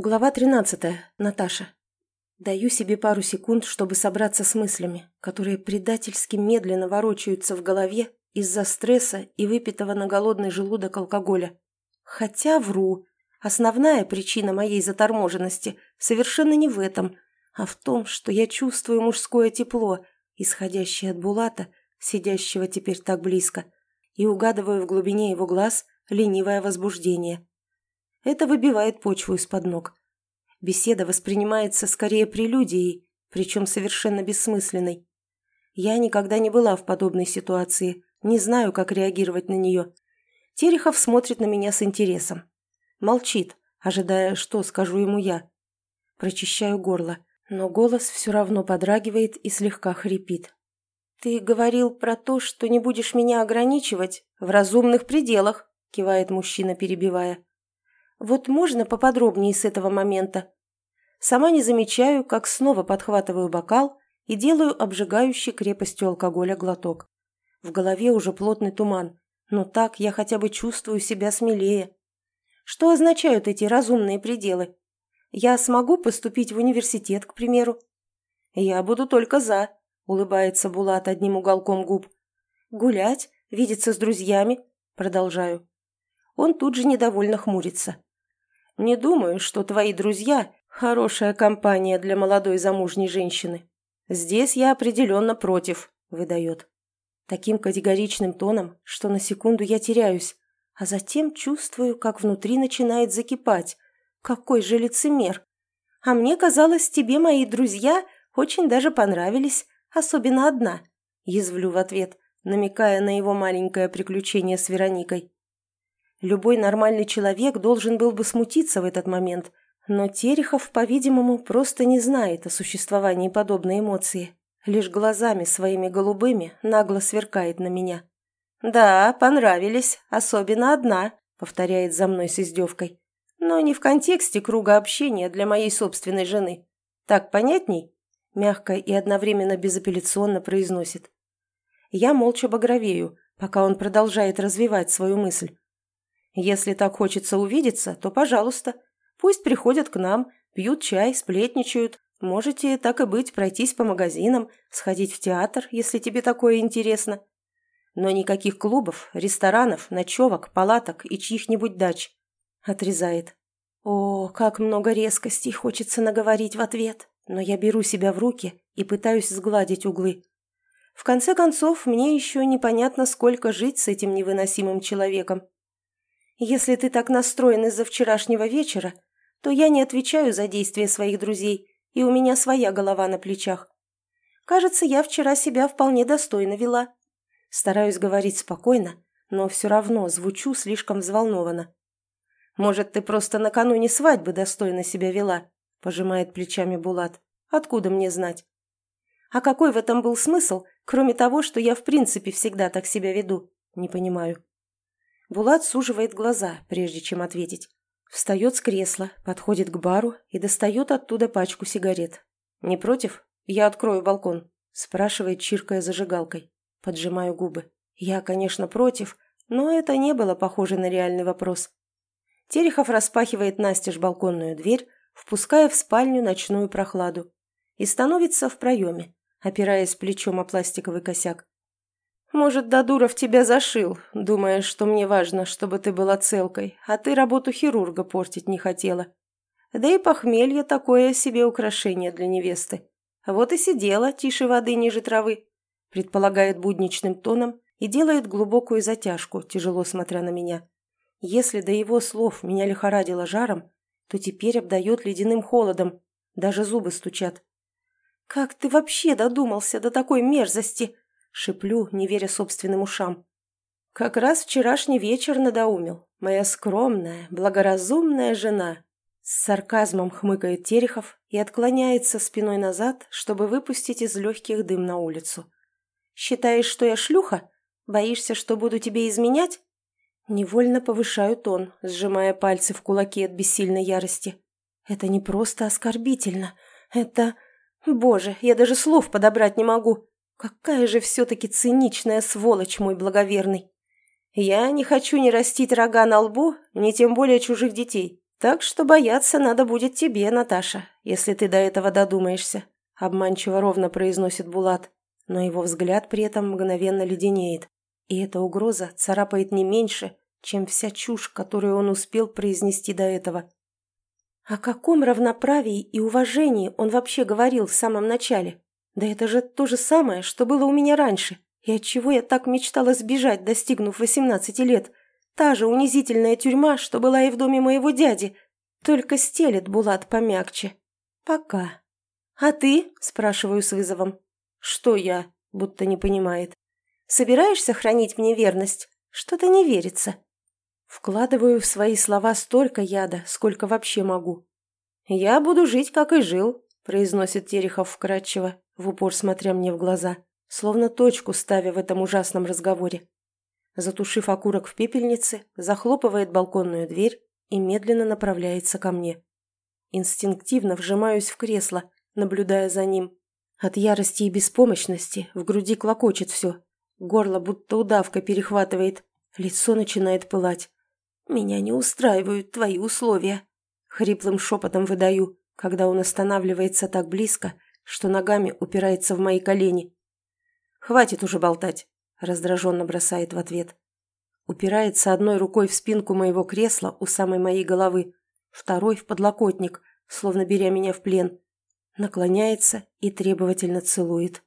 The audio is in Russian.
Глава 13. Наташа. Даю себе пару секунд, чтобы собраться с мыслями, которые предательски медленно ворочаются в голове из-за стресса и выпитого на голодный желудок алкоголя. Хотя вру. Основная причина моей заторможенности совершенно не в этом, а в том, что я чувствую мужское тепло, исходящее от Булата, сидящего теперь так близко, и угадываю в глубине его глаз ленивое возбуждение. Это выбивает почву из-под ног. Беседа воспринимается скорее прелюдией, причем совершенно бессмысленной. Я никогда не была в подобной ситуации, не знаю, как реагировать на нее. Терехов смотрит на меня с интересом. Молчит, ожидая, что скажу ему я. Прочищаю горло, но голос все равно подрагивает и слегка хрипит. «Ты говорил про то, что не будешь меня ограничивать в разумных пределах», кивает мужчина, перебивая. Вот можно поподробнее с этого момента? Сама не замечаю, как снова подхватываю бокал и делаю обжигающий крепостью алкоголя глоток. В голове уже плотный туман, но так я хотя бы чувствую себя смелее. Что означают эти разумные пределы? Я смогу поступить в университет, к примеру? Я буду только за, улыбается Булат одним уголком губ. Гулять, видеться с друзьями, продолжаю. Он тут же недовольно хмурится. Не думаю, что твои друзья – хорошая компания для молодой замужней женщины. Здесь я определенно против», – выдает. Таким категоричным тоном, что на секунду я теряюсь, а затем чувствую, как внутри начинает закипать. Какой же лицемер! А мне казалось, тебе мои друзья очень даже понравились, особенно одна. Язвлю в ответ, намекая на его маленькое приключение с Вероникой. Любой нормальный человек должен был бы смутиться в этот момент, но Терехов, по-видимому, просто не знает о существовании подобной эмоции. Лишь глазами своими голубыми нагло сверкает на меня. «Да, понравились, особенно одна», — повторяет за мной с издевкой. «Но не в контексте круга общения для моей собственной жены. Так понятней?» — мягко и одновременно безапелляционно произносит. Я молча багровею, пока он продолжает развивать свою мысль. Если так хочется увидеться, то пожалуйста. Пусть приходят к нам, пьют чай, сплетничают. Можете, так и быть, пройтись по магазинам, сходить в театр, если тебе такое интересно. Но никаких клубов, ресторанов, ночевок, палаток и чьих-нибудь дач. Отрезает. О, как много резкостей хочется наговорить в ответ. Но я беру себя в руки и пытаюсь сгладить углы. В конце концов, мне еще непонятно, сколько жить с этим невыносимым человеком. Если ты так настроен из-за вчерашнего вечера, то я не отвечаю за действия своих друзей, и у меня своя голова на плечах. Кажется, я вчера себя вполне достойно вела. Стараюсь говорить спокойно, но все равно звучу слишком взволнованно. «Может, ты просто накануне свадьбы достойно себя вела?» – пожимает плечами Булат. «Откуда мне знать?» «А какой в этом был смысл, кроме того, что я в принципе всегда так себя веду?» «Не понимаю». Булат суживает глаза, прежде чем ответить. Встает с кресла, подходит к бару и достает оттуда пачку сигарет. «Не против? Я открою балкон», – спрашивает, чиркая зажигалкой. Поджимаю губы. Я, конечно, против, но это не было похоже на реальный вопрос. Терехов распахивает настежь балконную дверь, впуская в спальню ночную прохладу, и становится в проеме, опираясь плечом о пластиковый косяк. Может, Дадуров тебя зашил, думая, что мне важно, чтобы ты была целкой, а ты работу хирурга портить не хотела. Да и похмелье такое себе украшение для невесты. Вот и сидела тише воды ниже травы, предполагает будничным тоном и делает глубокую затяжку, тяжело смотря на меня. Если до его слов меня лихорадило жаром, то теперь обдает ледяным холодом, даже зубы стучат. «Как ты вообще додумался до такой мерзости?» Шиплю, не веря собственным ушам. Как раз вчерашний вечер надоумил. Моя скромная, благоразумная жена. С сарказмом хмыкает Терехов и отклоняется спиной назад, чтобы выпустить из легких дым на улицу. «Считаешь, что я шлюха? Боишься, что буду тебе изменять?» Невольно повышаю тон, сжимая пальцы в кулаки от бессильной ярости. «Это не просто оскорбительно. Это... Боже, я даже слов подобрать не могу. Какая же все-таки циничная сволочь, мой благоверный. Я не хочу ни растить рога на лбу, ни тем более чужих детей, Так что бояться надо будет тебе, Наташа, если ты до этого додумаешься», обманчиво ровно произносит Булат, но его взгляд при этом мгновенно леденеет, и эта угроза царапает не меньше, чем вся чушь, которую он успел произнести до этого. О каком равноправии и уважении он вообще говорил в самом начале? Да это же то же самое, что было у меня раньше, и от чего я так мечтала сбежать, достигнув 18 лет. Та же унизительная тюрьма, что была и в доме моего дяди, только стелет Булат помягче. Пока. «А ты?» – спрашиваю с вызовом. «Что я?» – будто не понимает. «Собираешься хранить мне верность? Что-то не верится». Вкладываю в свои слова столько яда, сколько вообще могу. «Я буду жить, как и жил», – произносит Терехов вкратчиво, в упор смотря мне в глаза, словно точку ставя в этом ужасном разговоре. Затушив окурок в пепельнице, захлопывает балконную дверь и медленно направляется ко мне. Инстинктивно вжимаюсь в кресло, наблюдая за ним. От ярости и беспомощности в груди клокочет все. Горло будто удавка перехватывает, лицо начинает пылать. «Меня не устраивают твои условия», — хриплым шепотом выдаю, когда он останавливается так близко, что ногами упирается в мои колени. «Хватит уже болтать», — раздраженно бросает в ответ. Упирается одной рукой в спинку моего кресла у самой моей головы, второй в подлокотник, словно беря меня в плен. Наклоняется и требовательно целует.